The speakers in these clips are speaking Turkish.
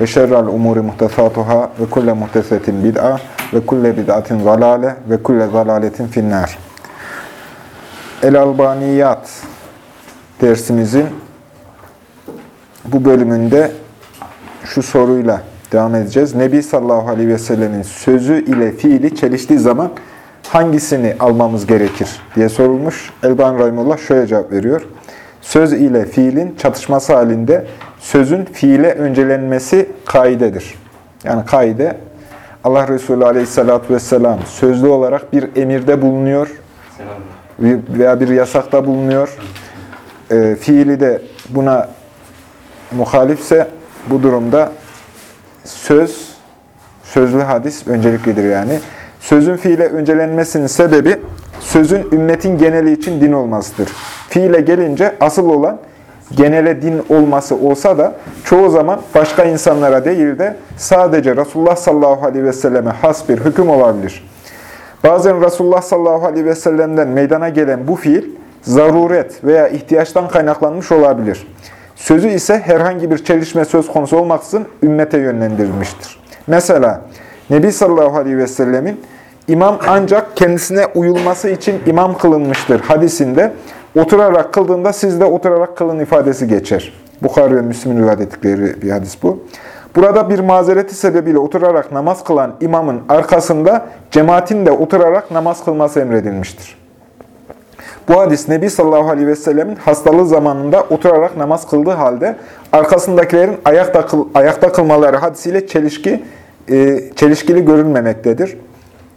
ve şerrel umuri muhtesatuhâ ve kulle muhtesetin bid'a ve kulle bid'atin zalale ve kulle zalaletin finnâr. El-Albaniyat dersimizin bu bölümünde şu soruyla devam edeceğiz. Nebi sallallahu aleyhi ve sellemin sözü ile fiili çeliştiği zaman hangisini almamız gerekir diye sorulmuş. Elban Rahimullah şöyle cevap veriyor. Söz ile fiilin çatışması halinde sözün fiile öncelenmesi kaidedir. Yani kaide Allah Resulü Aleyhisselatü vesselam sözlü olarak bir emirde bulunuyor veya bir yasakta bulunuyor. E, fiili de buna muhalifse bu durumda söz, sözlü hadis önceliklidir yani. Sözün fiile öncelenmesinin sebebi sözün ümmetin geneli için din olmasıdır. Fiile gelince asıl olan genele din olması olsa da çoğu zaman başka insanlara değil de sadece Resulullah sallallahu aleyhi ve selleme has bir hüküm olabilir. Bazen Resulullah sallallahu aleyhi ve sellem'den meydana gelen bu fiil zaruret veya ihtiyaçtan kaynaklanmış olabilir. Sözü ise herhangi bir çelişme söz konusu olmaksızın ümmete yönlendirilmiştir. Mesela Nebi sallallahu aleyhi ve sellemin imam ancak kendisine uyulması için imam kılınmıştır hadisinde oturarak kıldığında siz de oturarak kılın ifadesi geçer. Bukhari ve Müslim'in rivayet ettikleri bir hadis bu. Burada bir mazereti sebebiyle oturarak namaz kılan imamın arkasında cemaatin de oturarak namaz kılması emredilmiştir. Bu hadis Nebi sallallahu aleyhi ve sellemin hastalığı zamanında oturarak namaz kıldığı halde arkasındakilerin ayakta, kıl, ayakta kılmaları hadisiyle çelişki, e, çelişkili görünmemektedir.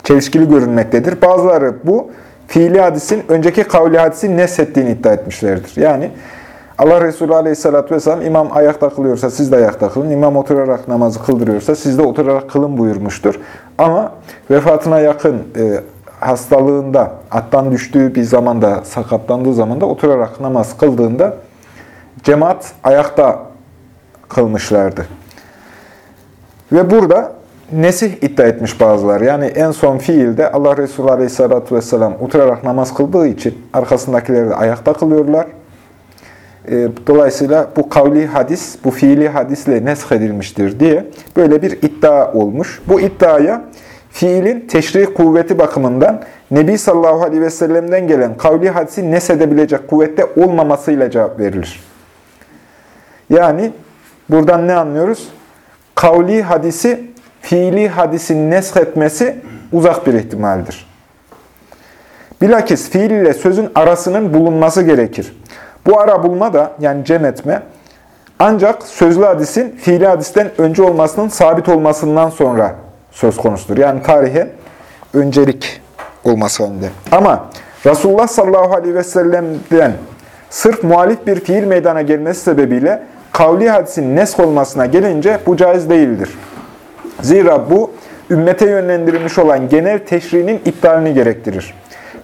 Çelişkili görünmektedir. Bazıları bu fiili hadisin önceki kavli hadisi neshettiğini iddia etmişlerdir. Yani Allah Resulü Aleyhisselatü Vesselam imam ayakta kılıyorsa siz de ayakta kılın, imam oturarak namazı kıldırıyorsa siz de oturarak kılın buyurmuştur. Ama vefatına yakın e, hastalığında, attan düştüğü bir zamanda, sakatlandığı zamanda oturarak namaz kıldığında cemaat ayakta kılmışlardı. Ve burada nesih iddia etmiş bazılar. Yani en son fiilde Allah Resulü Aleyhisselatü Vesselam oturarak namaz kıldığı için arkasındakileri de ayakta kılıyorlar. Dolayısıyla bu kavli hadis, bu fiili hadisle nesh edilmiştir diye böyle bir iddia olmuş. Bu iddiaya fiilin teşri kuvveti bakımından Nebi sallallahu aleyhi ve sellem'den gelen kavli hadisi nesedebilecek kuvvette olmamasıyla cevap verilir. Yani buradan ne anlıyoruz? Kavli hadisi, fiili hadisin nesh etmesi uzak bir ihtimaldir. Bilakis fiil ile sözün arasının bulunması gerekir. Bu ara bulma da yani cem etme ancak sözlü hadisin fiili hadisten önce olmasının sabit olmasından sonra söz konusudur. Yani tarihe öncelik olması halinde. Ama Resulullah sallallahu aleyhi ve sellem'den sırf muhalif bir fiil meydana gelmesi sebebiyle kavli hadisin nesk olmasına gelince bu caiz değildir. Zira bu ümmete yönlendirilmiş olan genel teşrinin iptalini gerektirir.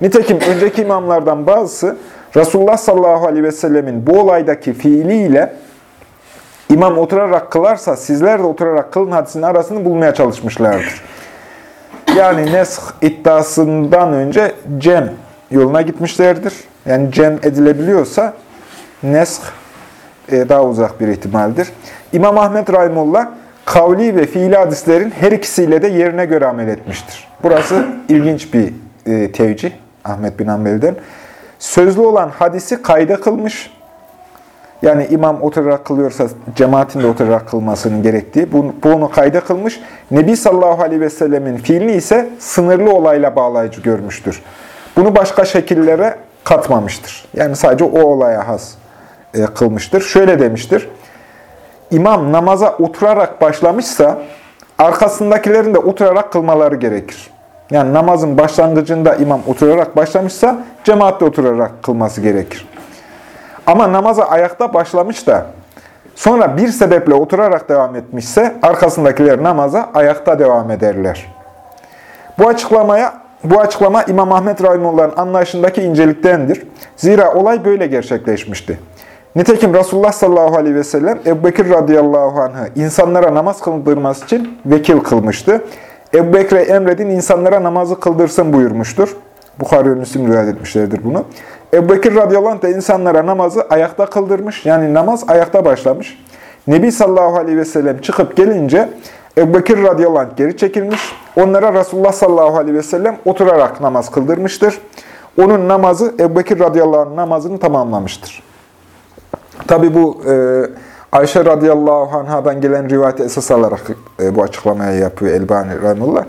Nitekim önceki imamlardan bazısı Resulullah sallallahu aleyhi ve sellemin bu olaydaki fiiliyle imam oturarak kılarsa sizler de oturarak kılın hadisinin arasını bulmaya çalışmışlardır. Yani nesk iddiasından önce cem yoluna gitmişlerdir. Yani cem edilebiliyorsa nesk daha uzak bir ihtimaldir. İmam Ahmet Rahimullah kavli ve fiili hadislerin her ikisiyle de yerine göre amel etmiştir. Burası ilginç bir e, tevcih Ahmet bin Hanbel'den. Sözlü olan hadisi kayda kılmış. Yani imam oturarak kılıyorsa cemaatin de oturarak kılmasının gerektiği. Bunu, bunu kayda kılmış. Nebi sallallahu aleyhi ve sellemin fiilini ise sınırlı olayla bağlayıcı görmüştür. Bunu başka şekillere katmamıştır. Yani sadece o olaya has e, kılmıştır. Şöyle demiştir. İmam namaza oturarak başlamışsa arkasındakilerin de oturarak kılmaları gerekir. Yani namazın başlangıcında imam oturarak başlamışsa cemaat de oturarak kılması gerekir. Ama namaza ayakta başlamış da sonra bir sebeple oturarak devam etmişse arkasındakiler namaza ayakta devam ederler. Bu açıklamaya bu açıklama İmam Ahmet Rahimullah'ın anlayışındaki inceliktendir. Zira olay böyle gerçekleşmişti. Nitekim Resulullah sallallahu aleyhi ve sellem Ebu Bekir radıyallahu anh'ı insanlara namaz kıldırması için vekil kılmıştı. Ebu Bekir'e emredin insanlara namazı kıldırsın buyurmuştur. Bukhari ve Müslim rivayet etmişlerdir bunu. Ebu Bekir radıyallahu anh da insanlara namazı ayakta kıldırmış. Yani namaz ayakta başlamış. Nebi sallallahu aleyhi ve sellem çıkıp gelince Ebu Bekir radıyallahu anh geri çekilmiş. Onlara Resulullah sallallahu aleyhi ve sellem oturarak namaz kıldırmıştır. Onun namazı Ebu Bekir radıyallahu anh namazını tamamlamıştır. Tabi bu e, Ayşe radıyallahu anhadan gelen rivayeti esas alarak e, bu açıklamayı yapıyor Elbani Rahimullah.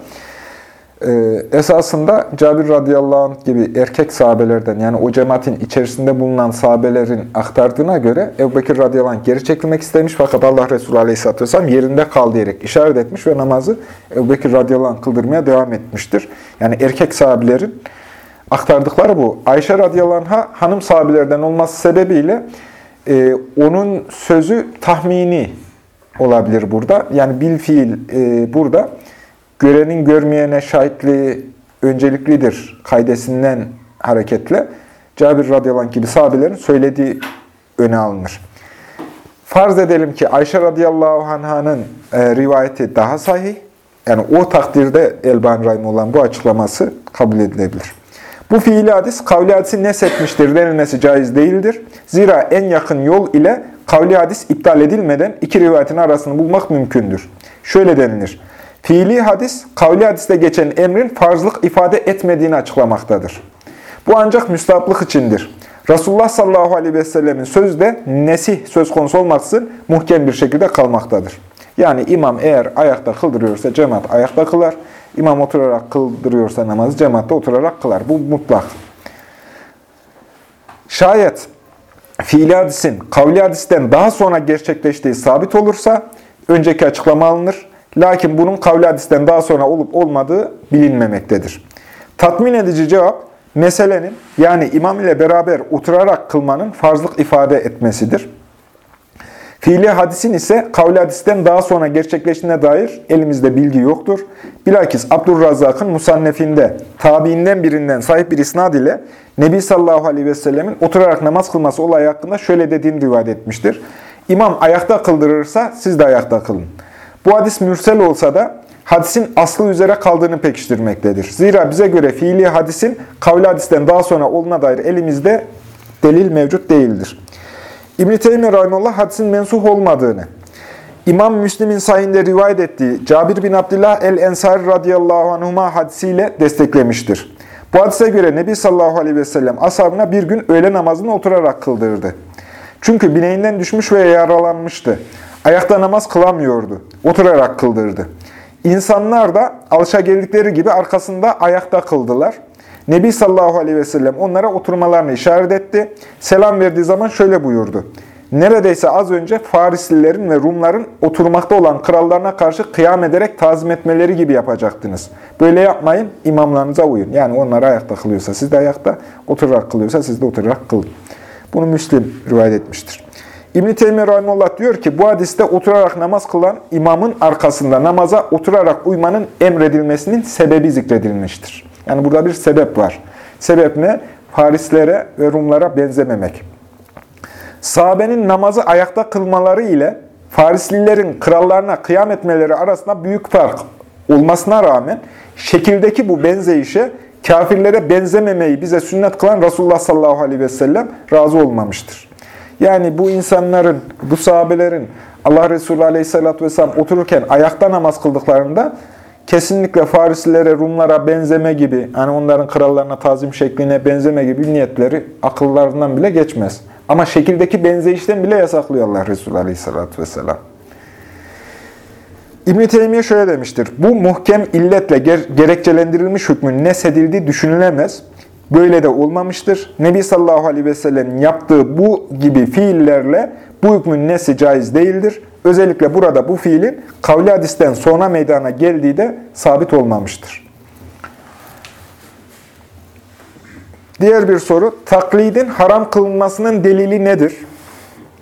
E, esasında Cabir radıyallahu anh gibi erkek sahabelerden yani o cemaatin içerisinde bulunan sahabelerin aktardığına göre Ebu Bekir radıyallahu anh geri çekilmek istemiş fakat Allah Resulü aleyhisselatü vesselam yerinde kal diyerek işaret etmiş ve namazı Ebu Bekir radıyallahu anh kıldırmaya devam etmiştir. Yani erkek sahabelerin aktardıkları bu. Ayşe radıyallahu anh'a hanım sahabelerden olması sebebiyle e, onun sözü tahmini olabilir burada. Yani bil fiil e, burada görenin görmeyene şahitliği önceliklidir kaydesinden hareketle Cabir radıyallahu anh gibi sahabelerin söylediği öne alınır. Farz edelim ki Ayşe radıyallahu anh'ın e, rivayeti daha sahih. Yani o takdirde Elbani Rahim olan bu açıklaması kabul edilebilir. Bu fiili hadis kavli hadisi nesetmiştir denilmesi caiz değildir. Zira en yakın yol ile kavli hadis iptal edilmeden iki rivayetin arasını bulmak mümkündür. Şöyle denilir. Fiili hadis, kavli hadiste geçen emrin farzlık ifade etmediğini açıklamaktadır. Bu ancak müstahaplık içindir. Resulullah sallallahu aleyhi ve sellemin sözü de nesih söz konusu olmaksızın muhkem bir şekilde kalmaktadır. Yani imam eğer ayakta kıldırıyorsa cemaat ayakta kılar. İmam oturarak kıldırıyorsa namazı cemaatte oturarak kılar. Bu mutlak. Şayet fiili hadisin kavli hadisten daha sonra gerçekleştiği sabit olursa önceki açıklama alınır. Lakin bunun kavli hadisten daha sonra olup olmadığı bilinmemektedir. Tatmin edici cevap, meselenin yani imam ile beraber oturarak kılmanın farzlık ifade etmesidir. Fiili hadisin ise kavli hadisten daha sonra gerçekleştiğine dair elimizde bilgi yoktur. Bilakis Abdurrazzak'ın musannefinde tabiinden birinden sahip bir isnad ile Nebi sallallahu aleyhi ve sellemin oturarak namaz kılması olayı hakkında şöyle dediğini rivayet etmiştir. İmam ayakta kıldırırsa siz de ayakta kılın. Bu hadis mürsel olsa da hadisin aslı üzere kaldığını pekiştirmektedir. Zira bize göre fiili hadisin kavli hadisten daha sonra olduğuna dair elimizde delil mevcut değildir. İbn-i Teymi Rahimullah hadisin mensuh olmadığını, İmam Müslim'in sayinde rivayet ettiği Cabir bin Abdullah el-Ensari radıyallahu anhuma hadisiyle desteklemiştir. Bu hadise göre Nebi sallallahu aleyhi ve sellem ashabına bir gün öğle namazını oturarak kıldırdı. Çünkü bineğinden düşmüş ve yaralanmıştı. Ayakta namaz kılamıyordu. Oturarak kıldırdı. İnsanlar da alışa geldikleri gibi arkasında ayakta kıldılar. Nebi sallallahu aleyhi ve sellem onlara oturmalarını işaret etti. Selam verdiği zaman şöyle buyurdu. Neredeyse az önce Farislilerin ve Rumların oturmakta olan krallarına karşı kıyam ederek tazim etmeleri gibi yapacaktınız. Böyle yapmayın, imamlarınıza uyun. Yani onlar ayakta kılıyorsa siz de ayakta, oturarak kılıyorsa siz de oturarak kılın. Bunu Müslim rivayet etmiştir. İbn-i Teymiye Rahimullah diyor ki bu hadiste oturarak namaz kılan imamın arkasında namaza oturarak uymanın emredilmesinin sebebi zikredilmiştir. Yani burada bir sebep var. Sebep ne? Farislere ve Rumlara benzememek. Sahabenin namazı ayakta kılmaları ile Farislilerin krallarına kıyam etmeleri arasında büyük fark olmasına rağmen şekildeki bu benzeyişe kafirlere benzememeyi bize sünnet kılan Resulullah sallallahu aleyhi ve sellem razı olmamıştır. Yani bu insanların, bu sahabelerin Allah Resulü aleyhissalatü vesselam otururken ayakta namaz kıldıklarında kesinlikle Farisilere, Rumlara benzeme gibi, hani onların krallarına tazim şekline benzeme gibi niyetleri akıllarından bile geçmez. Ama şekildeki benzeyişten bile yasaklıyor Allah Resulü Aleyhisselatü Vesselam. İbn-i Teymiye şöyle demiştir. Bu muhkem illetle ger gerekçelendirilmiş hükmün nesedildiği düşünülemez. Böyle de olmamıştır. Nebi sallallahu aleyhi ve sellem'in yaptığı bu gibi fiillerle bu hükmün nesi caiz değildir. Özellikle burada bu fiilin kavli hadisten sonra meydana geldiği de sabit olmamıştır. Diğer bir soru, taklidin haram kılınmasının delili nedir?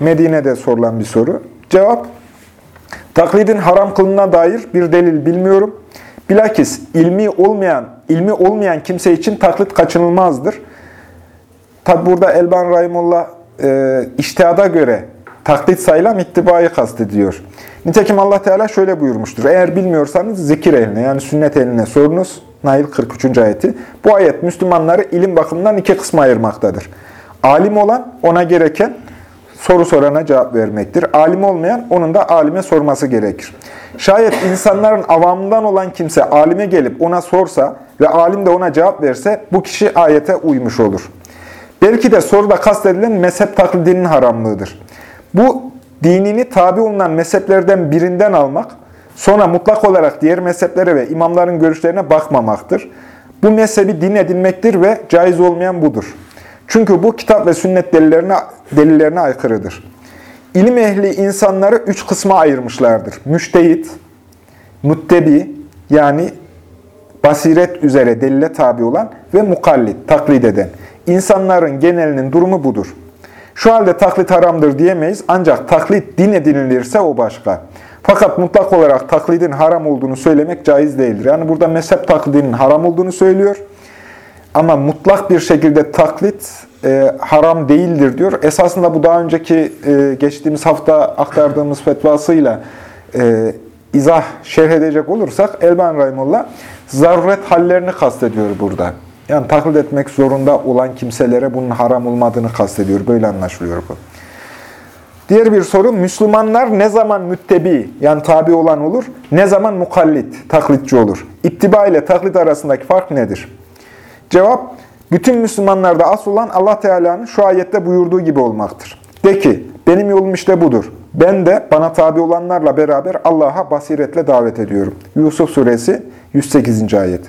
Medine'de sorulan bir soru. Cevap, taklidin haram kılına dair bir delil bilmiyorum. Bilakis ilmi olmayan, ilmi olmayan kimse için taklit kaçınılmazdır. Tabi burada Elban Rahimullah e, iştihada göre taklit sayılan ittibayı kastediyor. Nitekim Allah Teala şöyle buyurmuştur. Eğer bilmiyorsanız zikir eline yani sünnet eline sorunuz. Nail 43. ayeti. Bu ayet Müslümanları ilim bakımından iki kısma ayırmaktadır. Alim olan ona gereken soru sorana cevap vermektir. Alim olmayan onun da alime sorması gerekir. Şayet insanların avamından olan kimse alime gelip ona sorsa ve alim de ona cevap verse bu kişi ayete uymuş olur. Belki de soruda kastedilen mezhep taklidinin haramlığıdır. Bu dinini tabi olunan mezheplerden birinden almak, sonra mutlak olarak diğer mezheplere ve imamların görüşlerine bakmamaktır. Bu mezhebi din edinmektir ve caiz olmayan budur. Çünkü bu kitap ve sünnet delillerine, delillerine aykırıdır. İlim ehli insanları üç kısma ayırmışlardır. Müştehit, muttebi yani basiret üzere delile tabi olan ve mukallit, taklit eden. İnsanların genelinin durumu budur. Şu halde taklit haramdır diyemeyiz ancak taklit din edinilirse o başka. Fakat mutlak olarak taklidin haram olduğunu söylemek caiz değildir. Yani burada mezhep taklidinin haram olduğunu söylüyor. Ama mutlak bir şekilde taklit e, haram değildir diyor. Esasında bu daha önceki e, geçtiğimiz hafta aktardığımız fetvasıyla e, izah şerh edecek olursak Elban Rahimullah zaruret hallerini kastediyor burada. Yani taklit etmek zorunda olan kimselere bunun haram olmadığını kastediyor. Böyle anlaşılıyor bu. Diğer bir soru, Müslümanlar ne zaman müttebi, yani tabi olan olur, ne zaman mukallit, taklitçi olur? İttiba ile taklit arasındaki fark nedir? Cevap, bütün Müslümanlarda asıl olan Allah Teala'nın şu ayette buyurduğu gibi olmaktır. De ki, benim yolum işte budur. Ben de bana tabi olanlarla beraber Allah'a basiretle davet ediyorum. Yusuf Suresi 108. ayet.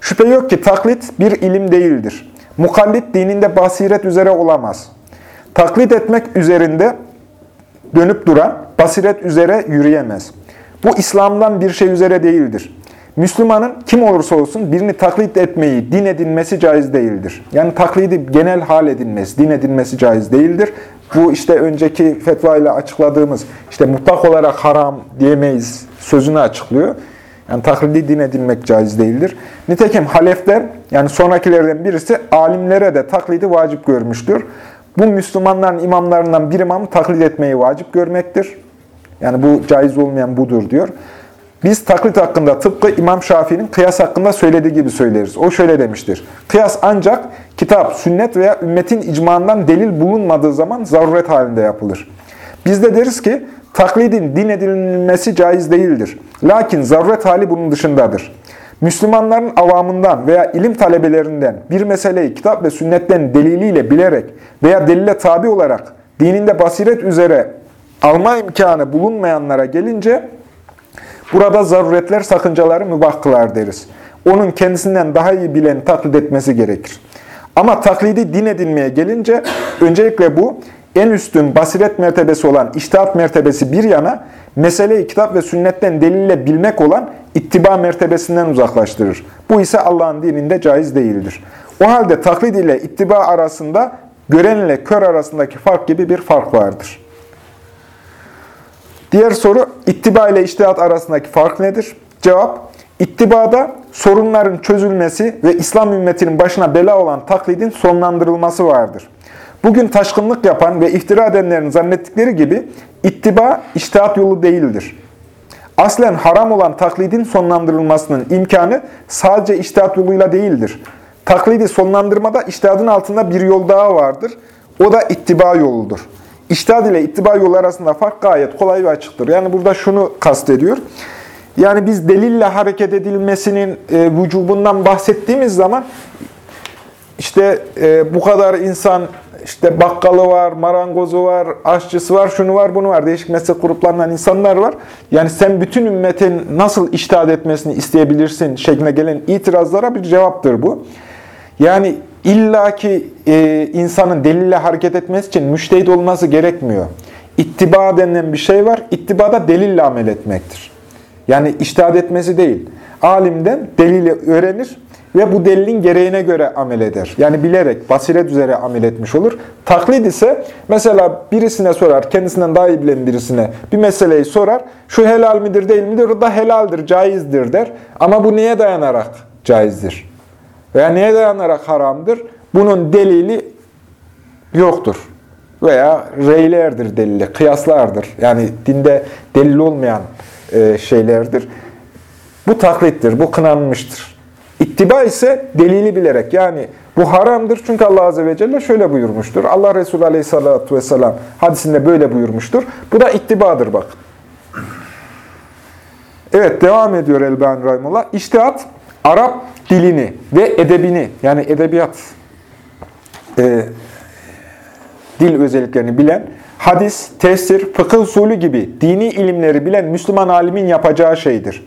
Şüphe yok ki taklit bir ilim değildir. Mukallit dininde basiret üzere olamaz. Taklit etmek üzerinde dönüp duran, basiret üzere yürüyemez. Bu İslam'dan bir şey üzere değildir. Müslümanın kim olursa olsun birini taklit etmeyi din edinmesi caiz değildir. Yani taklidi genel hal edinmesi, din edinmesi caiz değildir. Bu işte önceki fetva ile açıkladığımız işte mutlak olarak haram diyemeyiz sözünü açıklıyor. Yani taklidi din edinmek caiz değildir. Nitekim halefler, yani sonrakilerden birisi alimlere de taklidi vacip görmüştür. Bu Müslümanların imamlarından bir imamı taklit etmeyi vacip görmektir. Yani bu caiz olmayan budur diyor. Biz taklit hakkında tıpkı İmam Şafii'nin kıyas hakkında söylediği gibi söyleriz. O şöyle demiştir. Kıyas ancak kitap, sünnet veya ümmetin icmanından delil bulunmadığı zaman zaruret halinde yapılır. Biz de deriz ki taklidin din edilmesi caiz değildir. Lakin zaruret hali bunun dışındadır. Müslümanların avamından veya ilim talebelerinden bir meseleyi kitap ve sünnetten deliliyle bilerek veya delile tabi olarak dininde basiret üzere alma imkanı bulunmayanlara gelince burada zaruretler sakıncaları mübah kılar deriz. Onun kendisinden daha iyi bileni taklit etmesi gerekir. Ama taklidi din edinmeye gelince öncelikle bu en üstün basiret mertebesi olan iştihat mertebesi bir yana, meseleyi kitap ve sünnetten delille bilmek olan ittiba mertebesinden uzaklaştırır. Bu ise Allah'ın dininde caiz değildir. O halde taklid ile ittiba arasında gören ile kör arasındaki fark gibi bir fark vardır. Diğer soru, ittiba ile iştihat arasındaki fark nedir? Cevap, ittibada sorunların çözülmesi ve İslam ümmetinin başına bela olan taklidin sonlandırılması vardır. Bugün taşkınlık yapan ve iftira edenlerin zannettikleri gibi ittiba iştihat yolu değildir. Aslen haram olan taklidin sonlandırılmasının imkanı sadece iştihat yoluyla değildir. Taklidi sonlandırmada iştihadın altında bir yol daha vardır. O da ittiba yoludur. İştihad ile ittiba yolu arasında fark gayet kolay ve açıktır. Yani burada şunu kastediyor. Yani biz delille hareket edilmesinin e, vücubundan bahsettiğimiz zaman işte e, bu kadar insan işte bakkalı var, marangozu var, aşçısı var, şunu var, bunu var. Değişik meslek gruplarından insanlar var. Yani sen bütün ümmetin nasıl iştahat etmesini isteyebilirsin şeklinde gelen itirazlara bir cevaptır bu. Yani illaki e, insanın delille hareket etmesi için müştehit olması gerekmiyor. İttiba denilen bir şey var. İttiba da delille amel etmektir. Yani iştahat etmesi değil. Alimden delili öğrenir ve bu delilin gereğine göre amel eder. Yani bilerek, basiret üzere amel etmiş olur. Taklit ise mesela birisine sorar, kendisinden daha iyi bilen birisine bir meseleyi sorar. Şu helal midir değil midir? O da helaldir, caizdir der. Ama bu neye dayanarak caizdir? Veya neye dayanarak haramdır? Bunun delili yoktur. Veya reylerdir delili, kıyaslardır. Yani dinde delil olmayan e, şeylerdir. Bu taklittir, bu kınanmıştır. İttiba ise delili bilerek yani bu haramdır çünkü Allah Azze ve Celle şöyle buyurmuştur. Allah Resulü Aleyhisselatü Vesselam hadisinde böyle buyurmuştur. Bu da ittibadır bak. Evet devam ediyor Elbani Rahimullah. İştihat Arap dilini ve edebini yani edebiyat e, dil özelliklerini bilen, hadis, tefsir, fıkıh usulü gibi dini ilimleri bilen Müslüman alimin yapacağı şeydir.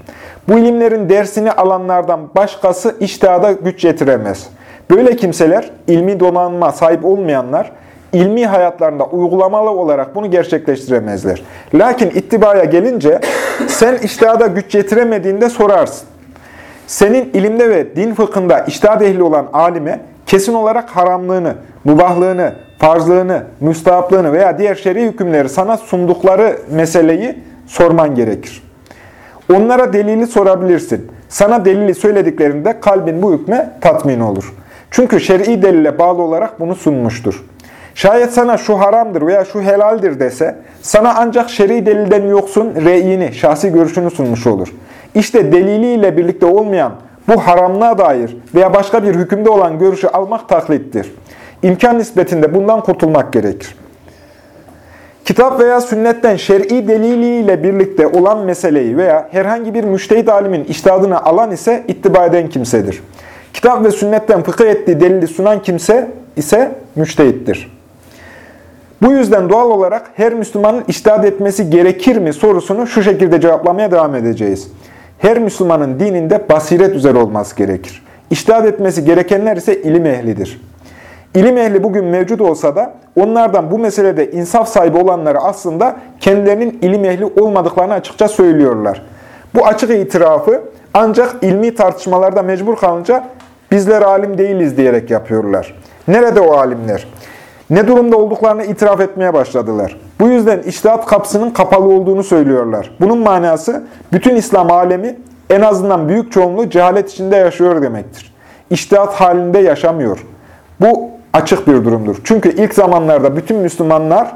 Bu ilimlerin dersini alanlardan başkası iştihada güç yetiremez. Böyle kimseler, ilmi donanma sahip olmayanlar, ilmi hayatlarında uygulamalı olarak bunu gerçekleştiremezler. Lakin ittibaya gelince sen iştihada güç yetiremediğinde sorarsın. Senin ilimde ve din fıkhında iştihad ehli olan alime kesin olarak haramlığını, mubahlığını, farzlığını, müstahaplığını veya diğer şer'i hükümleri sana sundukları meseleyi sorman gerekir. Onlara delili sorabilirsin. Sana delili söylediklerinde kalbin bu hükme tatmin olur. Çünkü şer'i delile bağlı olarak bunu sunmuştur. Şayet sana şu haramdır veya şu helaldir dese, sana ancak şer'i delilden yoksun reyini, şahsi görüşünü sunmuş olur. İşte deliliyle birlikte olmayan bu haramlığa dair veya başka bir hükümde olan görüşü almak taklittir. İmkan nispetinde bundan kurtulmak gerekir. Kitap veya sünnetten şer'i deliliyle birlikte olan meseleyi veya herhangi bir müştehid alimin iştihadını alan ise ittiba eden kimsedir. Kitap ve sünnetten fıkıh ettiği delili sunan kimse ise müştehittir. Bu yüzden doğal olarak her Müslümanın iştihad etmesi gerekir mi sorusunu şu şekilde cevaplamaya devam edeceğiz. Her Müslümanın dininde basiret üzere olması gerekir. İştihad etmesi gerekenler ise ilim ehlidir. İlim ehli bugün mevcut olsa da onlardan bu meselede insaf sahibi olanları aslında kendilerinin ilim ehli olmadıklarını açıkça söylüyorlar. Bu açık itirafı ancak ilmi tartışmalarda mecbur kalınca bizler alim değiliz diyerek yapıyorlar. Nerede o alimler? Ne durumda olduklarını itiraf etmeye başladılar. Bu yüzden iştihat kapısının kapalı olduğunu söylüyorlar. Bunun manası bütün İslam alemi en azından büyük çoğunluğu cehalet içinde yaşıyor demektir. İştihat halinde yaşamıyor. Bu açık bir durumdur. Çünkü ilk zamanlarda bütün Müslümanlar,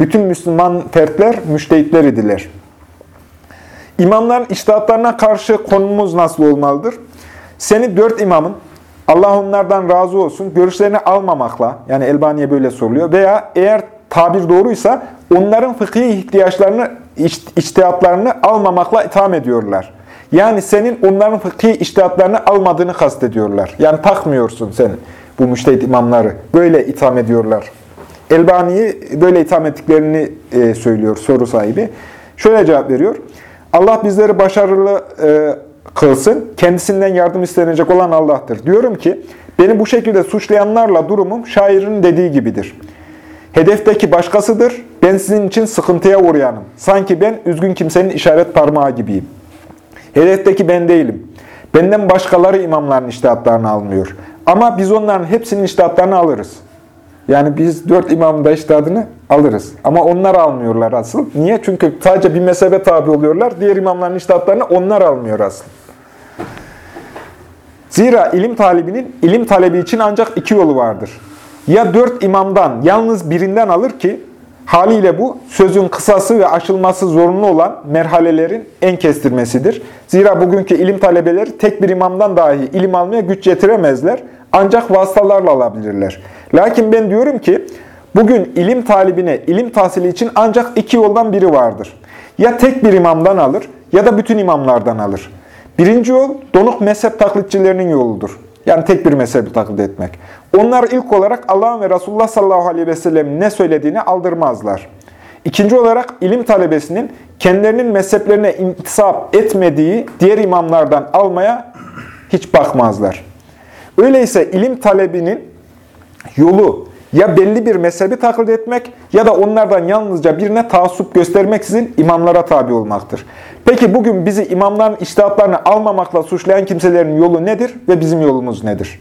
bütün Müslüman fertler müştehitler idiler. İmamların iştihatlarına karşı konumuz nasıl olmalıdır? Seni dört imamın, Allah onlardan razı olsun, görüşlerini almamakla, yani Elbaniye böyle soruluyor, veya eğer tabir doğruysa onların fıkhi ihtiyaçlarını, içtihatlarını almamakla itham ediyorlar. Yani senin onların fıkhi içtihatlarını almadığını kastediyorlar. Yani takmıyorsun sen bu müştehit imamları. Böyle itham ediyorlar. Elbani'yi böyle itham ettiklerini e, söylüyor soru sahibi. Şöyle cevap veriyor. Allah bizleri başarılı e, kılsın. Kendisinden yardım istenecek olan Allah'tır. Diyorum ki beni bu şekilde suçlayanlarla durumum şairin dediği gibidir. Hedefteki başkasıdır. Ben sizin için sıkıntıya uğrayanım. Sanki ben üzgün kimsenin işaret parmağı gibiyim. Hedefteki ben değilim. Benden başkaları imamların iştihatlarını almıyor. Ama biz onların hepsinin iştihatlarını alırız. Yani biz dört imamın da iştihadını alırız. Ama onlar almıyorlar asıl. Niye? Çünkü sadece bir mezhebe tabi oluyorlar. Diğer imamların iştihatlarını onlar almıyor asıl. Zira ilim talibinin ilim talebi için ancak iki yolu vardır. Ya dört imamdan yalnız birinden alır ki Haliyle bu sözün kısası ve aşılması zorunlu olan merhalelerin en kestirmesidir. Zira bugünkü ilim talebeleri tek bir imamdan dahi ilim almaya güç yetiremezler. Ancak vasıtalarla alabilirler. Lakin ben diyorum ki bugün ilim talibine ilim tahsili için ancak iki yoldan biri vardır. Ya tek bir imamdan alır ya da bütün imamlardan alır. Birinci yol donuk mezhep taklitçilerinin yoludur. Yani tek bir mezhebi taklit etmek. Onlar ilk olarak Allah'ın ve Resulullah sallallahu aleyhi ve sellem ne söylediğini aldırmazlar. İkinci olarak ilim talebesinin kendilerinin mezheplerine intisap etmediği diğer imamlardan almaya hiç bakmazlar. Öyleyse ilim talebinin yolu Ya belli bir mezhebi taklit etmek ya da onlardan yalnızca birine taassup göstermeksizin imamlara tabi olmaktır. Peki bugün bizi imamların iştihatlarını almamakla suçlayan kimselerin yolu nedir ve bizim yolumuz nedir?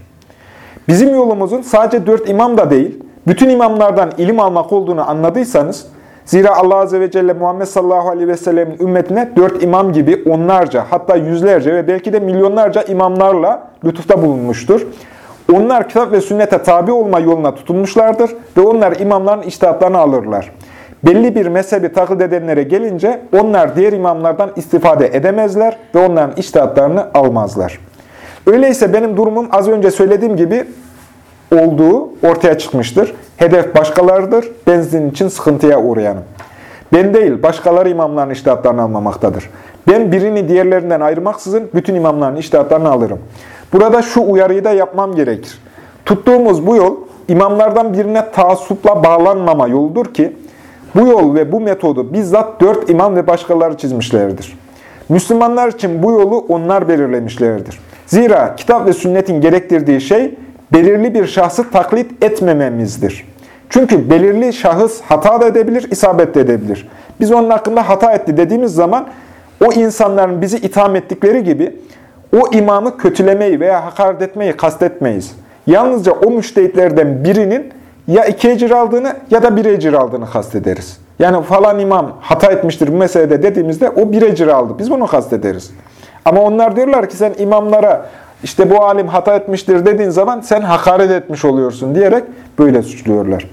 Bizim yolumuzun sadece dört imam da değil, bütün imamlardan ilim almak olduğunu anladıysanız, zira Allah Azze ve Celle Muhammed sallallahu aleyhi ve sellemin ümmetine dört imam gibi onlarca, hatta yüzlerce ve belki de milyonlarca imamlarla lütufta bulunmuştur. Onlar kitap ve sünnete tabi olma yoluna tutunmuşlardır ve onlar imamların iştihatlarını alırlar. Belli bir mezhebi taklit edenlere gelince onlar diğer imamlardan istifade edemezler ve onların iştihatlarını almazlar. Öyleyse benim durumum az önce söylediğim gibi olduğu ortaya çıkmıştır. Hedef başkalarıdır, benzin için sıkıntıya uğrayanım. Ben değil, başkaları imamların iştihatlarını almamaktadır. Ben birini diğerlerinden ayırmaksızın bütün imamların iştihatlarını alırım. Burada şu uyarıyı da yapmam gerekir. Tuttuğumuz bu yol, imamlardan birine taassupla bağlanmama yoludur ki, bu yol ve bu metodu bizzat dört imam ve başkaları çizmişlerdir. Müslümanlar için bu yolu onlar belirlemişlerdir. Zira kitap ve sünnetin gerektirdiği şey, belirli bir şahsı taklit etmememizdir. Çünkü belirli şahıs hata da edebilir, isabet de edebilir. Biz onun hakkında hata etti dediğimiz zaman, o insanların bizi itham ettikleri gibi, o imamı kötülemeyi veya hakaret etmeyi kastetmeyiz. Yalnızca o müştehitlerden birinin ya iki ecir aldığını ya da bir ecir aldığını kastederiz. Yani falan imam hata etmiştir bu meselede dediğimizde o bir ecir aldı. Biz bunu kastederiz. Ama onlar diyorlar ki sen imamlara işte bu alim hata etmiştir dediğin zaman sen hakaret etmiş oluyorsun diyerek böyle suçluyorlar.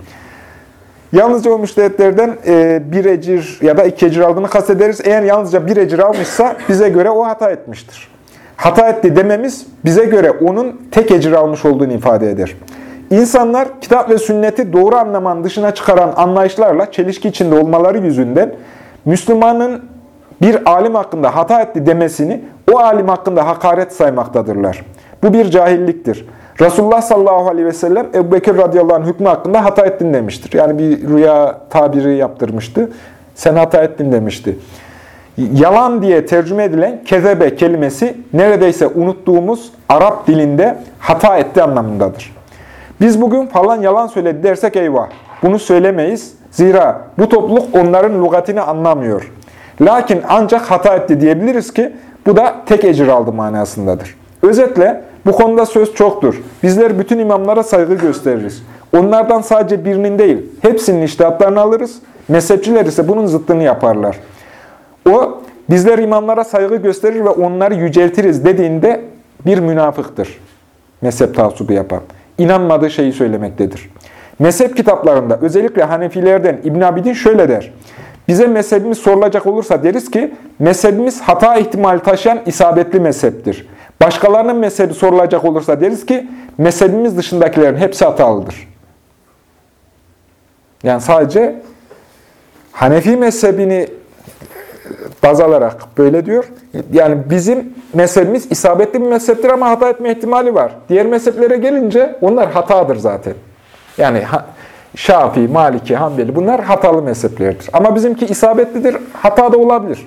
Yalnızca o müştehitlerden e, bir ecir ya da iki ecir aldığını kastederiz. Eğer yalnızca bir ecir almışsa bize göre o hata etmiştir. Hata etti dememiz bize göre onun tek ecir almış olduğunu ifade eder. İnsanlar kitap ve sünneti doğru anlamanın dışına çıkaran anlayışlarla çelişki içinde olmaları yüzünden Müslümanın bir alim hakkında hata etti demesini o alim hakkında hakaret saymaktadırlar. Bu bir cahilliktir. Resulullah sallallahu aleyhi ve sellem Ebu Bekir radıyallahu anh hükmü hakkında hata ettin demiştir. Yani bir rüya tabiri yaptırmıştı. Sen hata ettin demişti. Yalan diye tercüme edilen kezebe kelimesi neredeyse unuttuğumuz Arap dilinde hata etti anlamındadır. Biz bugün falan yalan söyledi dersek eyvah. Bunu söylemeyiz. Zira bu topluluk onların lügatini anlamıyor. Lakin ancak hata etti diyebiliriz ki tek ecir aldı manasındadır. Özetle bu konuda söz çoktur. Bizler bütün imamlara saygı gösteririz. Onlardan sadece birinin değil, hepsinin iştihatlarını alırız. Mezhepçiler ise bunun zıttını yaparlar. O, bizler imamlara saygı gösterir ve onları yüceltiriz dediğinde bir münafıktır. Mezhep taassubu yapan. İnanmadığı şeyi söylemektedir. Mezhep kitaplarında özellikle Hanefilerden İbn Abidin şöyle der. Bize mezhebimiz sorulacak olursa deriz ki mezhebimiz hata ihtimali taşıyan isabetli mezheptir. Başkalarının mezhebi sorulacak olursa deriz ki mezhebimiz dışındakilerin hepsi hatalıdır. Yani sadece Hanefi mezhebini baz alarak böyle diyor. Yani bizim mezhebimiz isabetli bir mezheptir ama hata etme ihtimali var. Diğer mezheplere gelince onlar hatadır zaten. Yani Şafii, Maliki, Hanbeli bunlar hatalı mezheplerdir. Ama bizimki isabetlidir, hata da olabilir.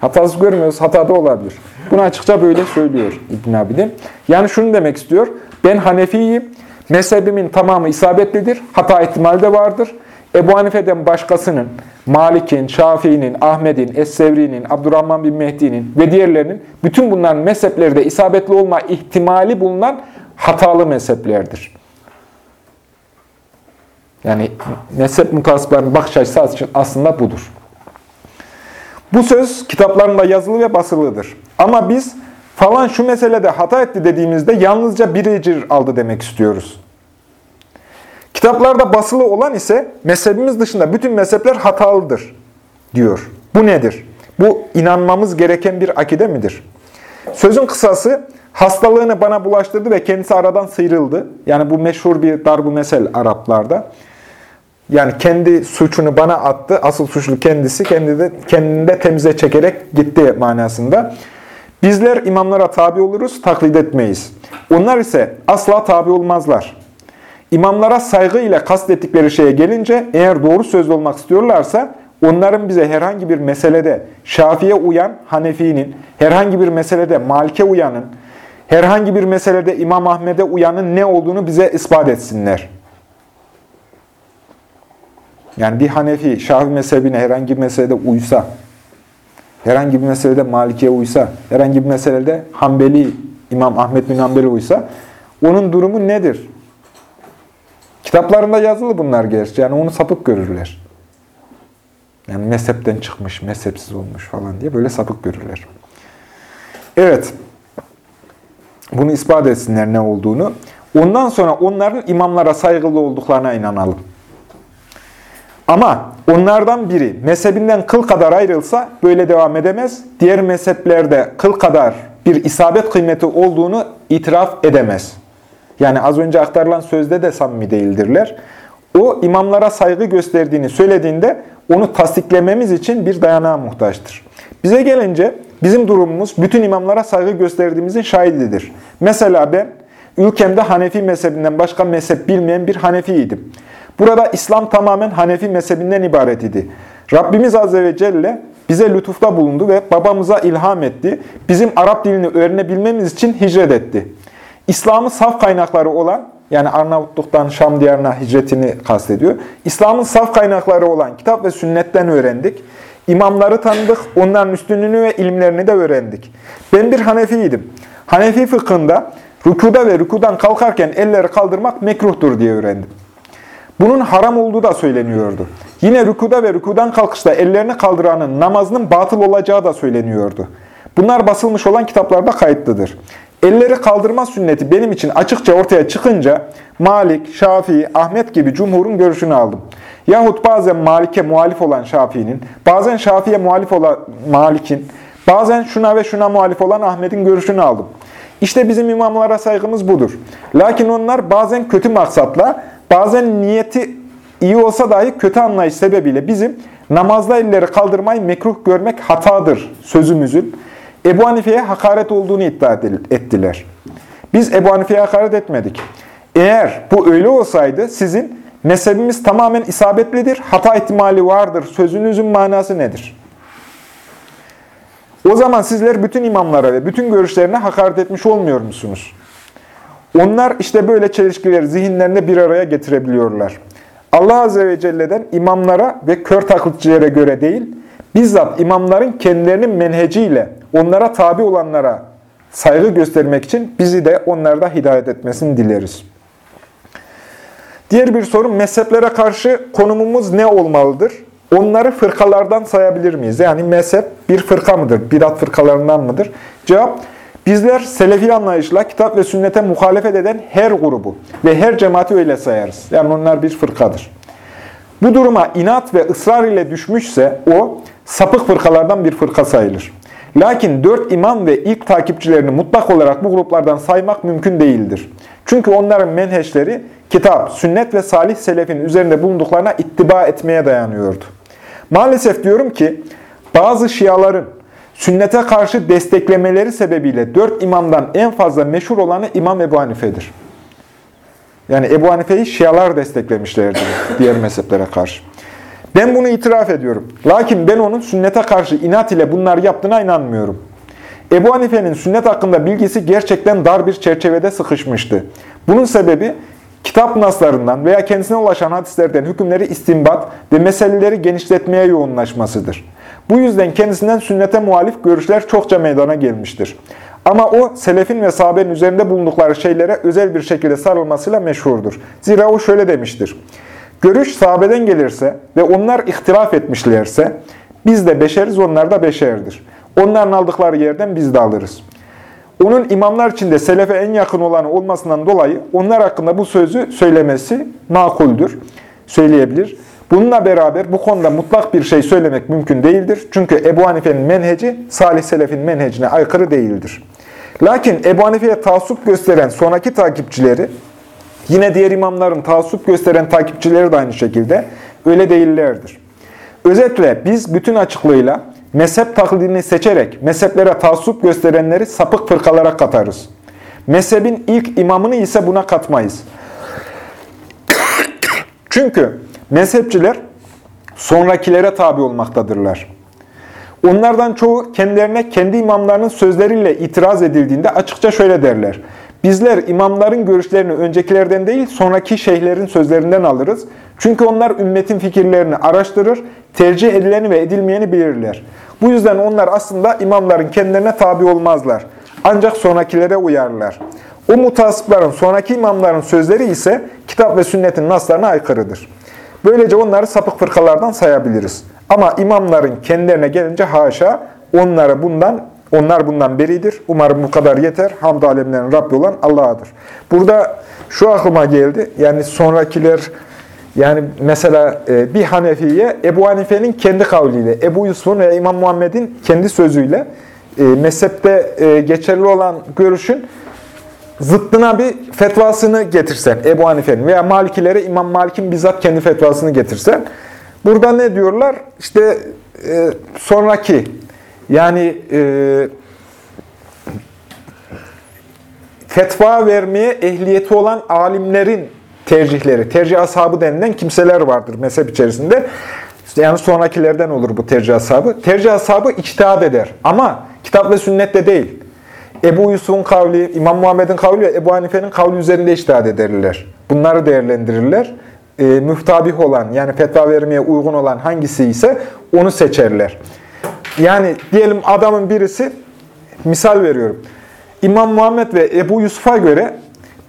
Hatasız görmüyoruz, hata da olabilir. Bunu açıkça böyle söylüyor İbn Abidin. Yani şunu demek istiyor. Ben Hanefiyim, mezhebimin tamamı isabetlidir, hata ihtimali de vardır. Ebu Hanife'den başkasının, Malik'in, Şafii'nin, Ahmet'in, Es-Sevri'nin, Abdurrahman bin Mehdi'nin ve diğerlerinin bütün bunların mezheplerde isabetli olma ihtimali bulunan hatalı mezheplerdir. Yani mezhep mutasiplerinin bakış açısı aslında budur. Bu söz kitaplarında yazılı ve basılıdır. Ama biz falan şu meselede hata etti dediğimizde yalnızca bir ecir aldı demek istiyoruz. Kitaplarda basılı olan ise mezhebimiz dışında bütün mezhepler hatalıdır diyor. Bu nedir? Bu inanmamız gereken bir akide midir? Sözün kısası hastalığını bana bulaştırdı ve kendisi aradan sıyrıldı. Yani bu meşhur bir darbu mesel Araplarda. Yani kendi suçunu bana attı, asıl suçlu kendisi, kendi de, kendini de temize çekerek gitti manasında. Bizler imamlara tabi oluruz, taklit etmeyiz. Onlar ise asla tabi olmazlar. İmamlara saygı ile kastettikleri şeye gelince, eğer doğru sözlü olmak istiyorlarsa, onların bize herhangi bir meselede Şafi'ye uyan Hanefi'nin, herhangi bir meselede Malik'e uyanın, herhangi bir meselede İmam Ahmet'e uyanın ne olduğunu bize ispat etsinler. Yani bir Hanefi, Şafii mezhebine herhangi bir meselede uysa, herhangi bir meselede Maliki'ye uysa, herhangi bir meselede Hanbeli, İmam Ahmet bin Hanbeli uysa, onun durumu nedir? Kitaplarında yazılı bunlar gerçi. Yani onu sapık görürler. Yani mezhepten çıkmış, mezhepsiz olmuş falan diye böyle sapık görürler. Evet. Bunu ispat etsinler ne olduğunu. Ondan sonra onların imamlara saygılı olduklarına inanalım. Ama onlardan biri mezhebinden kıl kadar ayrılsa böyle devam edemez. Diğer mezheplerde kıl kadar bir isabet kıymeti olduğunu itiraf edemez. Yani az önce aktarılan sözde de samimi değildirler. O imamlara saygı gösterdiğini söylediğinde onu tasdiklememiz için bir dayanağa muhtaçtır. Bize gelince bizim durumumuz bütün imamlara saygı gösterdiğimizin şahididir. Mesela ben ülkemde Hanefi mezhebinden başka mezhep bilmeyen bir Hanefiydim. Burada İslam tamamen Hanefi mezhebinden ibaret idi. Rabbimiz Azze ve Celle bize lütufta bulundu ve babamıza ilham etti. Bizim Arap dilini öğrenebilmemiz için hicret etti. İslam'ın saf kaynakları olan, yani Arnavutluk'tan Şam diyarına hicretini kastediyor. İslam'ın saf kaynakları olan kitap ve sünnetten öğrendik. İmamları tanıdık, onların üstünlüğünü ve ilimlerini de öğrendik. Ben bir Hanefiydim. Hanefi fıkhında rükuda ve rükudan kalkarken elleri kaldırmak mekruhtur diye öğrendim. Bunun haram olduğu da söyleniyordu. Yine rükuda ve rükudan kalkışta ellerini kaldıranın namazının batıl olacağı da söyleniyordu. Bunlar basılmış olan kitaplarda kayıtlıdır. Elleri kaldırma sünneti benim için açıkça ortaya çıkınca Malik, Şafii, Ahmet gibi cumhurun görüşünü aldım. Yahut bazen Malik'e muhalif olan Şafii'nin, bazen Şafii'ye muhalif olan Malik'in, bazen şuna ve şuna muhalif olan Ahmet'in görüşünü aldım. İşte bizim imamlara saygımız budur. Lakin onlar bazen kötü maksatla, bazen niyeti iyi olsa dahi kötü anlayış sebebiyle bizim namazda elleri kaldırmayı mekruh görmek hatadır sözümüzün Ebu Hanife'ye hakaret olduğunu iddia ettiler. Biz Ebu Hanife'ye hakaret etmedik. Eğer bu öyle olsaydı sizin mezhebimiz tamamen isabetlidir, hata ihtimali vardır sözünüzün manası nedir? O zaman sizler bütün imamlara ve bütün görüşlerine hakaret etmiş olmuyor musunuz? Onlar işte böyle çelişkileri zihinlerinde bir araya getirebiliyorlar. Allah Azze ve Celle'den imamlara ve kör taklitçilere göre değil, bizzat imamların kendilerinin menheciyle onlara tabi olanlara saygı göstermek için bizi de onlarda hidayet etmesini dileriz. Diğer bir soru, mezheplere karşı konumumuz ne olmalıdır? Onları fırkalardan sayabilir miyiz? Yani mezhep bir fırka mıdır? Bidat fırkalarından mıdır? Cevap, bizler selefi anlayışla kitap ve sünnete muhalefet eden her grubu ve her cemaati öyle sayarız. Yani onlar bir fırkadır. Bu duruma inat ve ısrar ile düşmüşse o sapık fırkalardan bir fırka sayılır. Lakin dört imam ve ilk takipçilerini mutlak olarak bu gruplardan saymak mümkün değildir. Çünkü onların menheşleri kitap, sünnet ve salih selefin üzerinde bulunduklarına ittiba etmeye dayanıyordu. Maalesef diyorum ki bazı şiaların sünnete karşı desteklemeleri sebebiyle dört imamdan en fazla meşhur olanı İmam Ebu Hanife'dir. Yani Ebu Hanife'yi şialar desteklemişlerdir diğer mezheplere karşı. Ben bunu itiraf ediyorum. Lakin ben onun sünnete karşı inat ile bunlar yaptığına inanmıyorum. Ebu Hanife'nin sünnet hakkında bilgisi gerçekten dar bir çerçevede sıkışmıştı. Bunun sebebi kitap naslarından veya kendisine ulaşan hadislerden hükümleri istinbat ve meseleleri genişletmeye yoğunlaşmasıdır. Bu yüzden kendisinden sünnete muhalif görüşler çokça meydana gelmiştir. Ama o, selefin ve sahabenin üzerinde bulundukları şeylere özel bir şekilde sarılmasıyla meşhurdur. Zira o şöyle demiştir. Görüş sahabeden gelirse ve onlar ihtilaf etmişlerse, biz de beşeriz, onlar da beşerdir. Onların aldıkları yerden biz de alırız. Onun imamlar içinde selefe en yakın olanı olmasından dolayı onlar hakkında bu sözü söylemesi makuldür, söyleyebilir. Bununla beraber bu konuda mutlak bir şey söylemek mümkün değildir. Çünkü Ebu Hanife'nin menheci Salih Selef'in menhecine aykırı değildir. Lakin Ebu Hanife'ye taassup gösteren sonraki takipçileri, yine diğer imamların taassup gösteren takipçileri de aynı şekilde öyle değillerdir. Özetle biz bütün açıklığıyla mezhep taklidini seçerek mezheplere taassup gösterenleri sapık fırkalara katarız. Mezhebin ilk imamını ise buna katmayız. Çünkü mezhepçiler sonrakilere tabi olmaktadırlar. Onlardan çoğu kendilerine kendi imamlarının sözleriyle itiraz edildiğinde açıkça şöyle derler. Bizler imamların görüşlerini öncekilerden değil sonraki şeyhlerin sözlerinden alırız. Çünkü onlar ümmetin fikirlerini araştırır, tercih edileni ve edilmeyeni bilirler. Bu yüzden onlar aslında imamların kendilerine tabi olmazlar. Ancak sonrakilere uyarlar. O mutasipların, sonraki imamların sözleri ise kitap ve sünnetin naslarına aykırıdır. Böylece onları sapık fırkalardan sayabiliriz. Ama imamların kendilerine gelince haşa onları bundan onlar bundan beridir. Umarım bu kadar yeter. Hamd alemlerin Rabbi olan Allah'adır. Burada şu aklıma geldi. Yani sonrakiler yani mesela e, bir Hanefiye Ebu Hanife'nin kendi kavliyle, Ebu Yusuf'un ve İmam Muhammed'in kendi sözüyle e, mezhepte e, geçerli olan görüşün zıttına bir fetvasını getirsen Ebu Hanife'nin veya Malikilere İmam Malik'in bizzat kendi fetvasını getirsen burada ne diyorlar? İşte e, sonraki yani e, fetva vermeye ehliyeti olan alimlerin tercihleri, tercih ashabı denilen kimseler vardır mezhep içerisinde. Yani sonrakilerden olur bu tercih ashabı. Tercih ashabı içtihat eder ama kitap ve sünnette değil. Ebu Yusuf'un kavli, İmam Muhammed'in kavli ve Ebu Hanife'nin kavli üzerinde iştihad ederler. Bunları değerlendirirler. E, müftabih olan, yani fetva vermeye uygun olan hangisi ise onu seçerler. Yani diyelim adamın birisi, misal veriyorum. İmam Muhammed ve Ebu Yusuf'a göre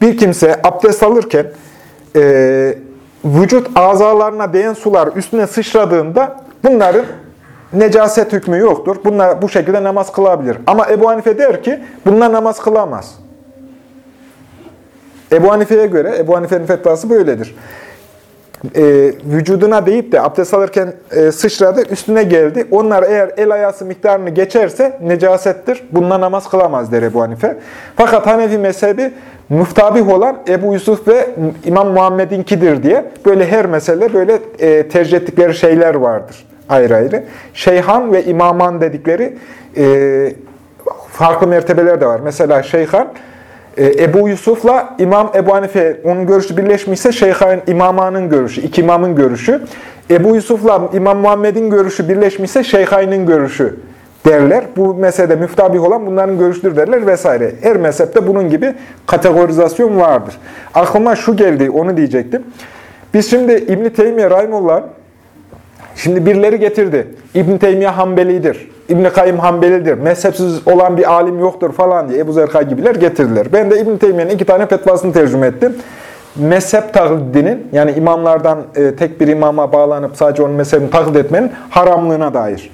bir kimse abdest alırken e, vücut azalarına değen sular üstüne sıçradığında bunların necaset hükmü yoktur. Bunlar bu şekilde namaz kılabilir. Ama Ebu Hanife der ki bunlar namaz kılamaz. Ebu Hanife'ye göre, Ebu Hanife'nin fetvası böyledir. E, vücuduna deyip de abdest alırken e, sıçradı, üstüne geldi. Onlar eğer el ayası miktarını geçerse necasettir. Bununla namaz kılamaz der Ebu Hanife. Fakat Hanefi mezhebi muhtabih olan Ebu Yusuf ve İmam Muhammed'inkidir diye böyle her mesele böyle e, tercih ettikleri şeyler vardır ayrı ayrı. Şeyhan ve imaman dedikleri e, farklı mertebeler de var. Mesela şeyhan, e, Ebu Yusuf'la İmam Ebu Hanife, onun görüşü birleşmişse şeyhan imamanın görüşü, iki imamın görüşü. Ebu Yusuf'la İmam Muhammed'in görüşü birleşmişse şeyhainin görüşü derler. Bu meselede müftabih olan bunların görüştür derler vesaire. Her mezhepte bunun gibi kategorizasyon vardır. Aklıma şu geldi, onu diyecektim. Biz şimdi İbn-i Teymiye Rahimullah Şimdi birileri getirdi. İbn Teymiye Hanbelidir. İbn Kayyim Hanbelidir. Mezhepsiz olan bir alim yoktur falan diye Ebu Zerka gibiler getirdiler. Ben de İbn Teymiye'nin iki tane fetvasını tercüme ettim. Mezhep taklidinin yani imamlardan e, tek bir imama bağlanıp sadece onun mezhebini taklit etmenin haramlığına dair.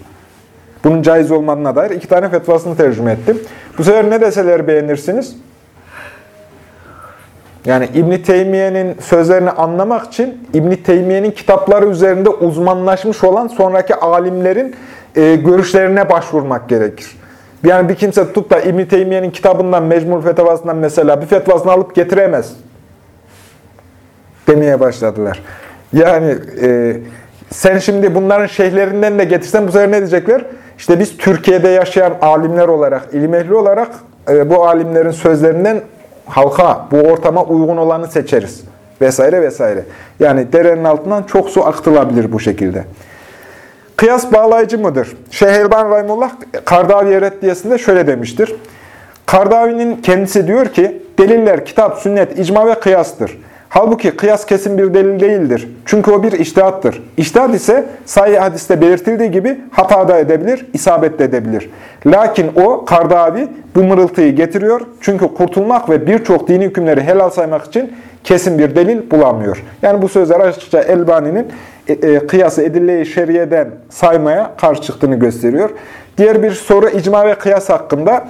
Bunun caiz olmadığına dair iki tane fetvasını tercüme ettim. Bu sefer ne deseler beğenirsiniz? Yani İbn Teymiye'nin sözlerini anlamak için İbn Teymiye'nin kitapları üzerinde uzmanlaşmış olan sonraki alimlerin e, görüşlerine başvurmak gerekir. Yani bir kimse tutup da İbn Teymiye'nin kitabından, Mecmul Fetvasından mesela bir fetvasını alıp getiremez demeye başladılar. Yani e, sen şimdi bunların şeyhlerinden de getirsen bu sefer ne diyecekler? İşte biz Türkiye'de yaşayan alimler olarak, ilim ehli olarak e, bu alimlerin sözlerinden halka, bu ortama uygun olanı seçeriz. Vesaire vesaire. Yani derenin altından çok su aktılabilir bu şekilde. Kıyas bağlayıcı mıdır? Şeyh Elban Rahimullah Kardavi Reddiyesinde şöyle demiştir. Kardavi'nin kendisi diyor ki, deliller kitap, sünnet, icma ve kıyastır. Halbuki kıyas kesin bir delil değildir. Çünkü o bir iştihattır. İştihat ise sahih hadiste belirtildiği gibi hata da edebilir, isabet de edebilir. Lakin o, Kardavi, bu mırıltıyı getiriyor. Çünkü kurtulmak ve birçok dini hükümleri helal saymak için kesin bir delil bulamıyor. Yani bu sözler açıkça Elbani'nin e, e, kıyası edille-i şeriyeden saymaya karşı çıktığını gösteriyor. Diğer bir soru icma ve kıyas hakkında.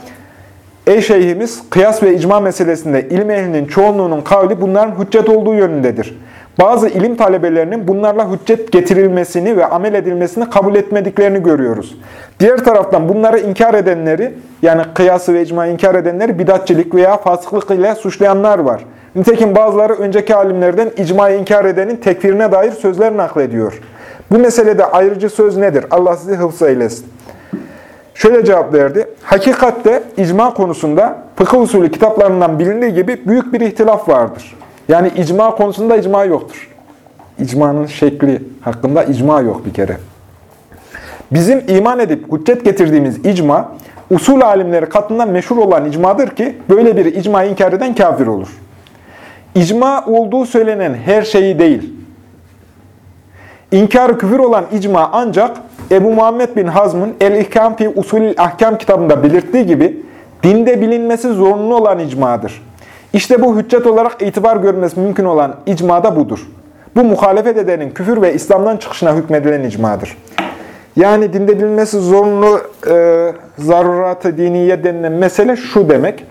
Ey şeyhimiz, kıyas ve icma meselesinde ilim ehlinin çoğunluğunun kavli bunların hüccet olduğu yönündedir. Bazı ilim talebelerinin bunlarla hüccet getirilmesini ve amel edilmesini kabul etmediklerini görüyoruz. Diğer taraftan bunları inkar edenleri, yani kıyası ve icma inkar edenleri bidatçilik veya fasıklık ile suçlayanlar var. Nitekim bazıları önceki alimlerden icmayı inkar edenin tekfirine dair sözler naklediyor. Bu meselede ayrıcı söz nedir? Allah sizi hıfz eylesin. Şöyle cevap verdi. Hakikatte icma konusunda fıkıh usulü kitaplarından bilindiği gibi büyük bir ihtilaf vardır. Yani icma konusunda icma yoktur. İcmanın şekli hakkında icma yok bir kere. Bizim iman edip hüccet getirdiğimiz icma, usul alimleri katından meşhur olan icmadır ki, böyle bir icma inkar eden kafir olur. İcma olduğu söylenen her şeyi değil, İnkarı küfür olan icma ancak Ebu Muhammed bin Hazm'ın El-İhkam fi Usulü Ahkam kitabında belirttiği gibi dinde bilinmesi zorunlu olan icmadır. İşte bu hüccet olarak itibar görmesi mümkün olan icma da budur. Bu muhalefet edenin küfür ve İslam'dan çıkışına hükmedilen icmadır. Yani dinde bilinmesi zorunlu e, zarurat-ı diniye denilen mesele şu demek.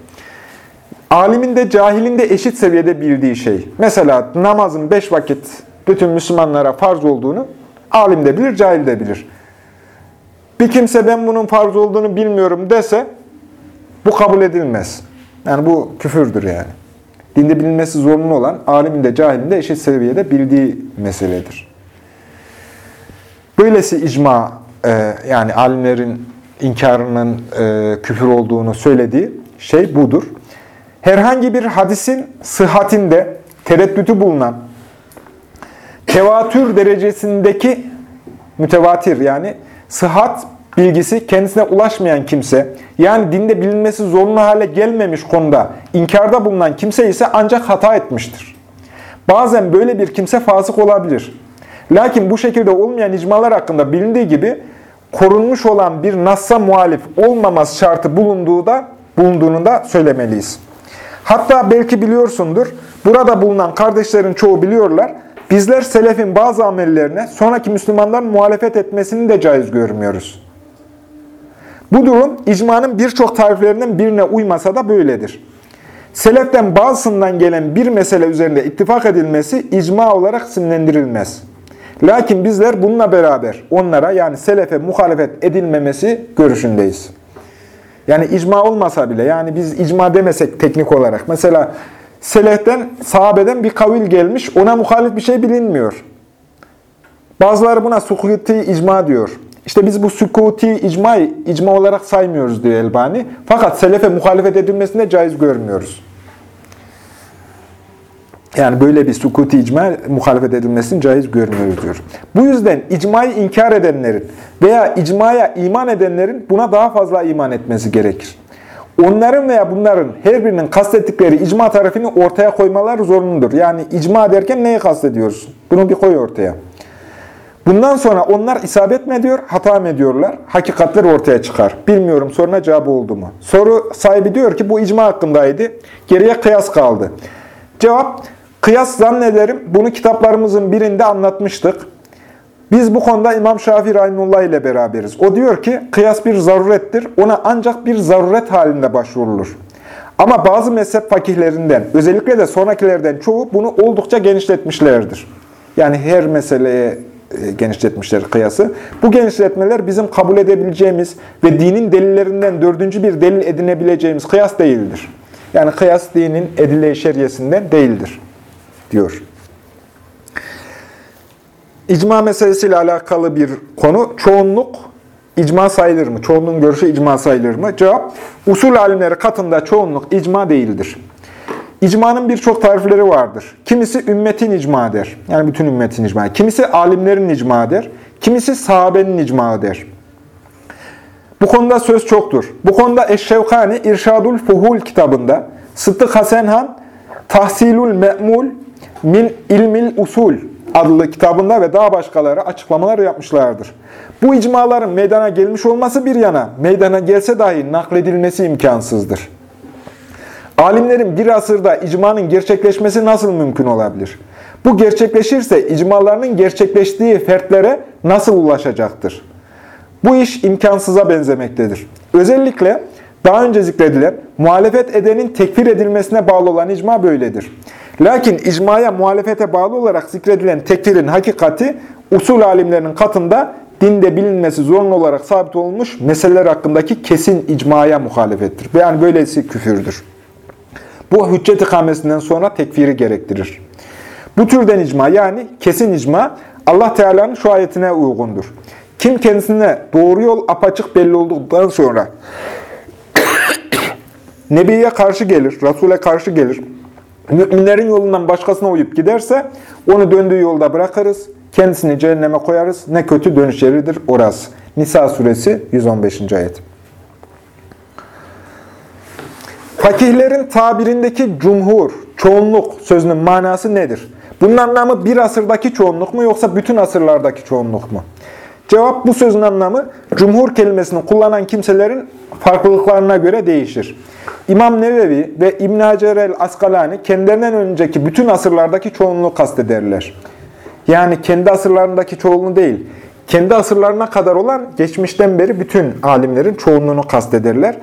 Alimin de cahilin de eşit seviyede bildiği şey. Mesela namazın beş vakit bütün Müslümanlara farz olduğunu alim de bilir, cahil de bilir. Bir kimse ben bunun farz olduğunu bilmiyorum dese bu kabul edilmez. Yani bu küfürdür yani. Dinde bilinmesi zorunlu olan alimin de cahilin de eşit seviyede bildiği meseledir. Böylesi icma e, yani alimlerin inkarının e, küfür olduğunu söylediği şey budur. Herhangi bir hadisin sıhhatinde tereddütü bulunan tevatür derecesindeki mütevatir yani sıhhat bilgisi kendisine ulaşmayan kimse, yani dinde bilinmesi zorunlu hale gelmemiş konuda inkarda bulunan kimse ise ancak hata etmiştir. Bazen böyle bir kimse fasık olabilir. Lakin bu şekilde olmayan icmalar hakkında bilindiği gibi korunmuş olan bir nassa muhalif olmaması şartı bulunduğu da, bulunduğunu da söylemeliyiz. Hatta belki biliyorsundur, burada bulunan kardeşlerin çoğu biliyorlar, bizler selefin bazı amellerine sonraki Müslümanların muhalefet etmesini de caiz görmüyoruz. Bu durum icmanın birçok tariflerinden birine uymasa da böyledir. Seleften bazısından gelen bir mesele üzerinde ittifak edilmesi icma olarak sinirlendirilmez. Lakin bizler bununla beraber onlara yani selefe muhalefet edilmemesi görüşündeyiz. Yani icma olmasa bile yani biz icma demesek teknik olarak mesela seleften, sahabeden bir kavil gelmiş ona muhalif bir şey bilinmiyor. Bazıları buna sukuti icma diyor. İşte biz bu sükuti icmayı icma olarak saymıyoruz diyor Elbani. Fakat selefe muhalefet edilmesine caiz görmüyoruz. Yani böyle bir sukuti icma muhalefet edilmesini caiz görmüyoruz diyor. Bu yüzden icmayı inkar edenlerin veya icmaya iman edenlerin buna daha fazla iman etmesi gerekir. Onların veya bunların her birinin kastettikleri icma tarifini ortaya koymalar zorunludur. Yani icma derken neyi kastediyoruz? Bunu bir koy ortaya. Bundan sonra onlar isabet mi ediyor, hata mı ediyorlar? Hakikatler ortaya çıkar. Bilmiyorum soruna cevabı oldu mu? Soru sahibi diyor ki bu icma hakkındaydı. Geriye kıyas kaldı. Cevap, kıyas zannederim bunu kitaplarımızın birinde anlatmıştık. Biz bu konuda İmam Şafii Rahimullah ile beraberiz. O diyor ki kıyas bir zarurettir. Ona ancak bir zaruret halinde başvurulur. Ama bazı mezhep fakihlerinden, özellikle de sonrakilerden çoğu bunu oldukça genişletmişlerdir. Yani her meseleye e, genişletmişler kıyası. Bu genişletmeler bizim kabul edebileceğimiz ve dinin delillerinden dördüncü bir delil edinebileceğimiz kıyas değildir. Yani kıyas dinin edile şeriyesinden değildir, diyor. İcma meselesiyle alakalı bir konu. Çoğunluk icma sayılır mı? Çoğunluğun görüşü icma sayılır mı? Cevap, usul alimleri katında çoğunluk icma değildir. İcmanın birçok tarifleri vardır. Kimisi ümmetin icma der. Yani bütün ümmetin icma. Kimisi alimlerin icma der. Kimisi sahabenin icma der. Bu konuda söz çoktur. Bu konuda Eşşevkani İrşadul Fuhul kitabında Sıddık Hasenhan Tahsilul Me'mul Min İlmil Usul adlı kitabında ve daha başkaları açıklamalar yapmışlardır. Bu icmaların meydana gelmiş olması bir yana, meydana gelse dahi nakledilmesi imkansızdır. Alimlerin bir asırda icmanın gerçekleşmesi nasıl mümkün olabilir? Bu gerçekleşirse icmalarının gerçekleştiği fertlere nasıl ulaşacaktır? Bu iş imkansıza benzemektedir. Özellikle daha önce zikredilen muhalefet edenin tekfir edilmesine bağlı olan icma böyledir. Lakin icmaya muhalefete bağlı olarak zikredilen tekfirin hakikati usul alimlerinin katında dinde bilinmesi zorunlu olarak sabit olmuş meseleler hakkındaki kesin icmaya muhalefettir. Yani böylesi küfürdür. Bu hüccet ikamesinden sonra tekfiri gerektirir. Bu türden icma yani kesin icma Allah Teala'nın şu ayetine uygundur. Kim kendisine doğru yol apaçık belli olduktan sonra Nebiye karşı gelir, Resul'e karşı gelir, müminlerin yolundan başkasına uyup giderse onu döndüğü yolda bırakırız, kendisini cehenneme koyarız, ne kötü dönüş yeridir orası. Nisa suresi 115. ayet. Fakihlerin tabirindeki cumhur, çoğunluk sözünün manası nedir? Bunun anlamı bir asırdaki çoğunluk mu yoksa bütün asırlardaki çoğunluk mu? Cevap bu sözün anlamı cumhur kelimesini kullanan kimselerin farklılıklarına göre değişir. İmam Nevevi ve İbn Hacer el-Askalani kendilerinden önceki bütün asırlardaki çoğunluğu kastederler. Yani kendi asırlarındaki çoğunluğu değil, kendi asırlarına kadar olan geçmişten beri bütün alimlerin çoğunluğunu kastederler.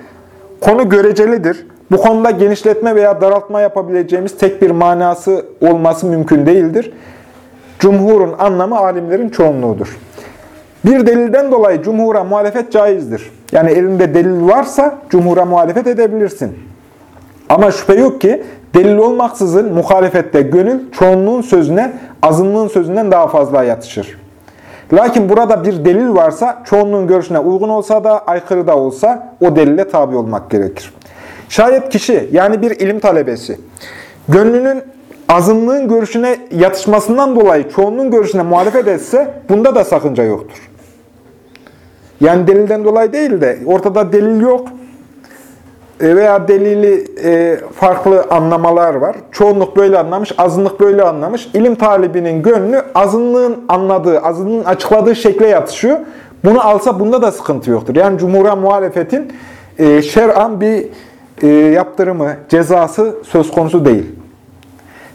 Konu görecelidir. Bu konuda genişletme veya daraltma yapabileceğimiz tek bir manası olması mümkün değildir. Cumhurun anlamı alimlerin çoğunluğudur. Bir delilden dolayı cumhura muhalefet caizdir. Yani elinde delil varsa cumhura muhalefet edebilirsin. Ama şüphe yok ki delil olmaksızın muhalefette gönül çoğunluğun sözüne azınlığın sözünden daha fazla yatışır. Lakin burada bir delil varsa çoğunluğun görüşüne uygun olsa da aykırı da olsa o delile tabi olmak gerekir. Şayet kişi yani bir ilim talebesi gönlünün azınlığın görüşüne yatışmasından dolayı çoğunluğun görüşüne muhalefet etse bunda da sakınca yoktur. Yani delilden dolayı değil de ortada delil yok e, veya delili e, farklı anlamalar var. Çoğunluk böyle anlamış, azınlık böyle anlamış. İlim talibinin gönlü azınlığın anladığı, azınlığın açıkladığı şekle yatışıyor. Bunu alsa bunda da sıkıntı yoktur. Yani cumhura muhalefetin e, şer'an bir yaptırımı, cezası söz konusu değil.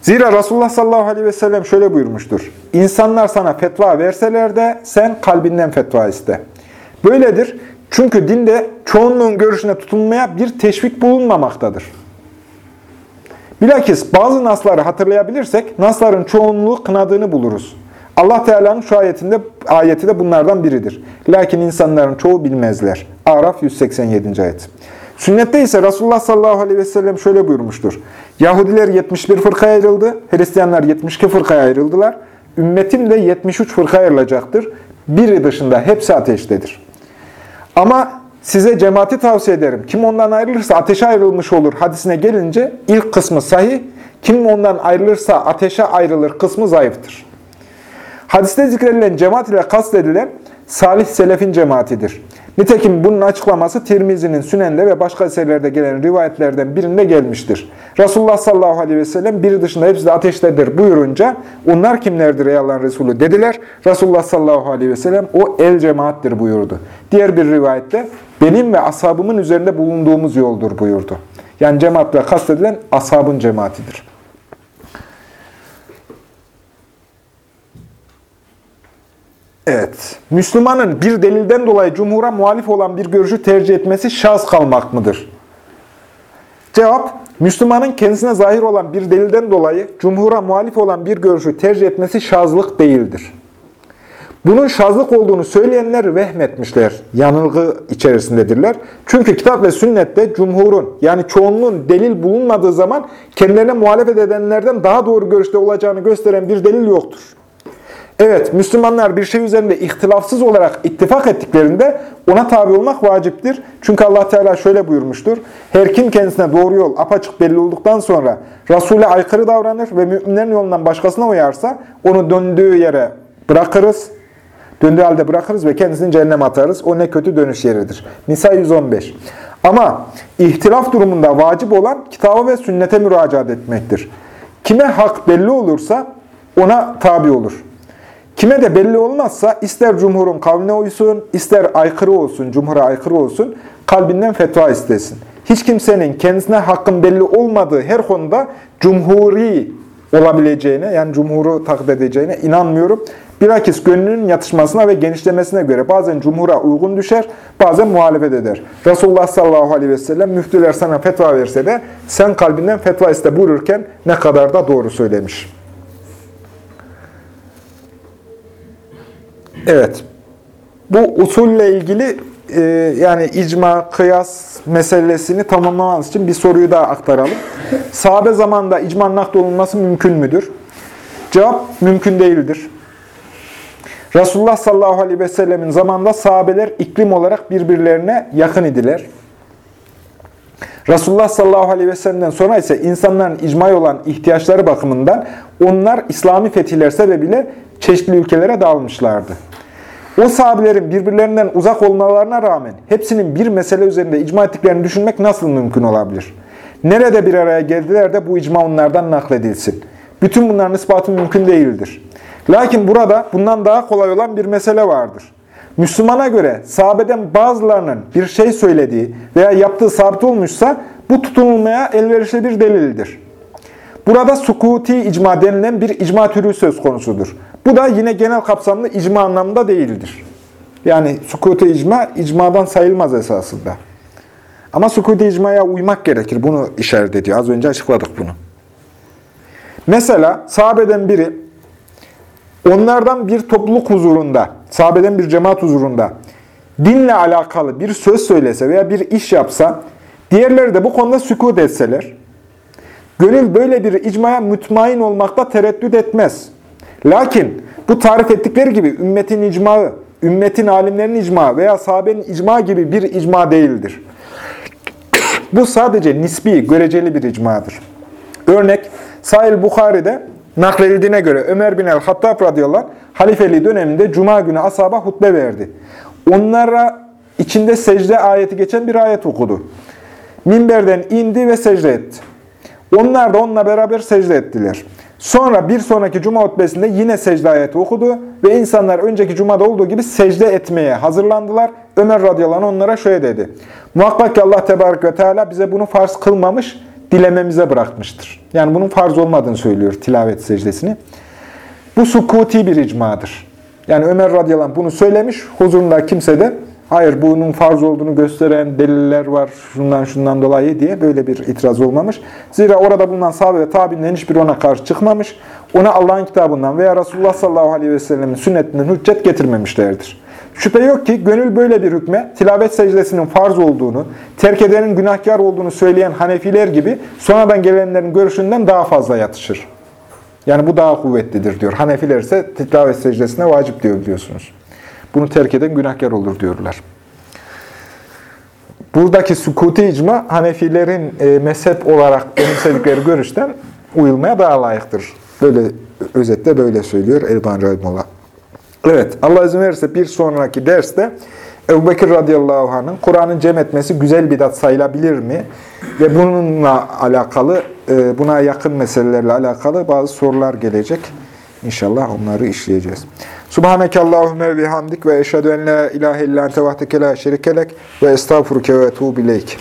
Zira Resulullah sallallahu aleyhi ve sellem şöyle buyurmuştur. İnsanlar sana fetva verseler de sen kalbinden fetva iste. Böyledir. Çünkü dinde çoğunluğun görüşüne tutunmaya bir teşvik bulunmamaktadır. Bilakis bazı nasları hatırlayabilirsek, nasların çoğunluğu kınadığını buluruz. Allah Teala'nın şu ayetinde, ayeti de bunlardan biridir. Lakin insanların çoğu bilmezler. Araf 187. ayet. Sünnette ise Resulullah sallallahu aleyhi ve sellem şöyle buyurmuştur. Yahudiler 71 fırkaya ayrıldı, Hristiyanlar 72 fırkaya ayrıldılar. Ümmetim de 73 fırkaya ayrılacaktır. Biri dışında hepsi ateştedir. Ama size cemaati tavsiye ederim. Kim ondan ayrılırsa ateşe ayrılmış olur hadisine gelince ilk kısmı sahih, kim ondan ayrılırsa ateşe ayrılır kısmı zayıftır. Hadiste zikredilen cemaat ile kastedilen salih selefin cemaatidir. Nitekim bunun açıklaması Tirmizi'nin Sünen'de ve başka eserlerde gelen rivayetlerden birinde gelmiştir. Resulullah sallallahu aleyhi ve sellem biri dışında hepsi de ateştedir buyurunca onlar kimlerdir ey Allah'ın Resulü dediler. Resulullah sallallahu aleyhi ve sellem o el cemaattir buyurdu. Diğer bir rivayette benim ve ashabımın üzerinde bulunduğumuz yoldur buyurdu. Yani cemaatle kastedilen ashabın cemaatidir. Evet. Müslümanın bir delilden dolayı cumhura muhalif olan bir görüşü tercih etmesi şaz kalmak mıdır? Cevap, Müslümanın kendisine zahir olan bir delilden dolayı cumhura muhalif olan bir görüşü tercih etmesi şazlık değildir. Bunun şazlık olduğunu söyleyenler vehmetmişler, yanılgı içerisindedirler. Çünkü kitap ve sünnette cumhurun yani çoğunluğun delil bulunmadığı zaman kendilerine muhalefet edenlerden daha doğru görüşte olacağını gösteren bir delil yoktur. Evet, Müslümanlar bir şey üzerinde ihtilafsız olarak ittifak ettiklerinde ona tabi olmak vaciptir. Çünkü Allah Teala şöyle buyurmuştur. Her kim kendisine doğru yol apaçık belli olduktan sonra Resul'e aykırı davranır ve müminlerin yolundan başkasına uyarsa onu döndüğü yere bırakırız. Döndüğü halde bırakırız ve kendisini cehenneme atarız. O ne kötü dönüş yeridir. Nisa 115. Ama ihtilaf durumunda vacip olan kitaba ve sünnete müracaat etmektir. Kime hak belli olursa ona tabi olur. Kime de belli olmazsa ister cumhurun kavline uysun, ister aykırı olsun, cumhura aykırı olsun, kalbinden fetva istesin. Hiç kimsenin kendisine hakkın belli olmadığı her konuda cumhuri olabileceğine, yani cumhuru taklit edeceğine inanmıyorum. Bilakis gönlünün yatışmasına ve genişlemesine göre bazen cumhura uygun düşer, bazen muhalefet eder. Resulullah sallallahu aleyhi ve sellem müftüler sana fetva verse de sen kalbinden fetva iste buyururken ne kadar da doğru söylemiş. Evet. Bu usulle ilgili e, yani icma, kıyas meselesini tamamlamamız için bir soruyu daha aktaralım. Sahabe zamanında icma nakdolunması mümkün müdür? Cevap mümkün değildir. Resulullah sallallahu aleyhi ve sellemin zamanında sahabeler iklim olarak birbirlerine yakın idiler. Resulullah sallallahu aleyhi ve sellem'den sonra ise insanların icma olan ihtiyaçları bakımından onlar İslami fetihler sebebiyle çeşitli ülkelere dağılmışlardı. O sahabelerin birbirlerinden uzak olmalarına rağmen hepsinin bir mesele üzerinde icma ettiklerini düşünmek nasıl mümkün olabilir? Nerede bir araya geldiler de bu icma onlardan nakledilsin? Bütün bunların ispatı mümkün değildir. Lakin burada bundan daha kolay olan bir mesele vardır. Müslümana göre sahabeden bazılarının bir şey söylediği veya yaptığı sabit olmuşsa bu tutunulmaya elverişli bir delildir. Burada sukuti icma denilen bir icma türü söz konusudur. Bu da yine genel kapsamlı icma anlamında değildir. Yani sukuti icma, icmadan sayılmaz esasında. Ama sukuti icmaya uymak gerekir. Bunu işaret ediyor. Az önce açıkladık bunu. Mesela sahabeden biri onlardan bir topluluk huzurunda, sahabeden bir cemaat huzurunda dinle alakalı bir söz söylese veya bir iş yapsa, diğerleri de bu konuda sükut etseler, gönül böyle bir icmaya mütmain olmakta tereddüt etmez. Lakin bu tarif ettikleri gibi ümmetin icmağı, ümmetin alimlerin icma veya sahabenin icma gibi bir icma değildir. Bu sadece nisbi, göreceli bir icmadır. Örnek, Sahil Bukhari'de nakledildiğine göre Ömer bin el-Hattab radıyallahu anh, halifeliği döneminde Cuma günü asaba hutbe verdi. Onlara içinde secde ayeti geçen bir ayet okudu. Minberden indi ve secde etti. Onlar da onunla beraber secde ettiler. Sonra bir sonraki cuma hutbesinde yine secde ayeti okudu ve insanlar önceki cumada olduğu gibi secde etmeye hazırlandılar. Ömer radıyallahu onlara şöyle dedi. Muhakkak ki Allah tebarek ve teala bize bunu farz kılmamış, dilememize bırakmıştır. Yani bunun farz olmadığını söylüyor tilavet secdesini. Bu sukuti bir icmadır. Yani Ömer radıyallahu bunu söylemiş, huzurunda kimse de hayır bunun farz olduğunu gösteren deliller var şundan şundan dolayı diye böyle bir itiraz olmamış. Zira orada bulunan sahabe ve tabi'nin hiçbir ona karşı çıkmamış. Ona Allah'ın kitabından veya Resulullah sallallahu aleyhi ve sellemin sünnetinden hüccet getirmemişlerdir. Şüphe yok ki gönül böyle bir hükme tilavet secdesinin farz olduğunu, terk edenin günahkar olduğunu söyleyen Hanefiler gibi sonradan gelenlerin görüşünden daha fazla yatışır. Yani bu daha kuvvetlidir diyor. Hanefiler ise tilavet secdesine vacip diyor biliyorsunuz. Bunu terk eden günahkar olur diyorlar. Buradaki sükuti icma Hanefilerin e, mezhep olarak benimsedikleri görüşten uyulmaya daha layıktır. Böyle özetle böyle söylüyor Elban Rahimullah. Evet, Allah izin verirse bir sonraki derste Ebu Bekir radıyallahu anh'ın Kur'an'ın cem etmesi güzel bidat sayılabilir mi? Ve bununla alakalı, e, buna yakın meselelerle alakalı bazı sorular gelecek. İnşallah onları işleyeceğiz. Subhaneke Allahümme ve hamdik ve eşhedü en la ilahe illa ente vahdeke la şerikelek ve estağfuruke ve etubu ileyk.